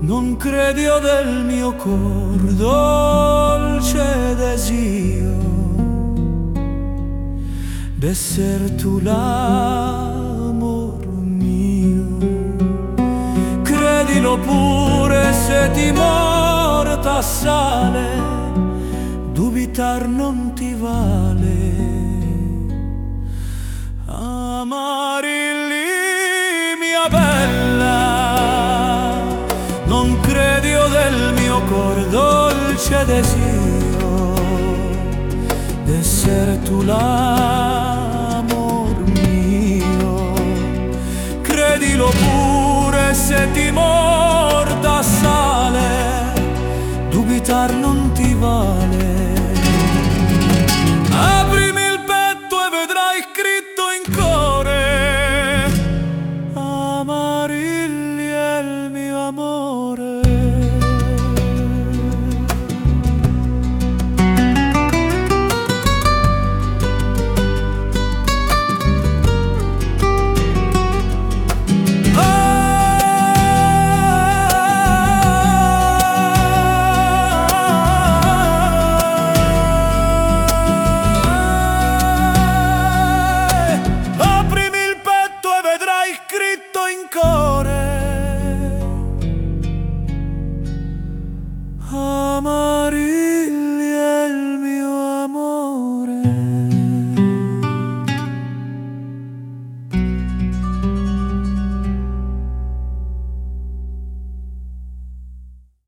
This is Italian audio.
non credi oh, del mio cordone dolce desio d'esser tu l'amor mio. Credilo pure se ti morta sale dubitar non ti vale. Amare mia bella non credio del mio cor dolce desio essere tu l'amor mio. Credilo pure se ti morta sale, dubitar non ti vale.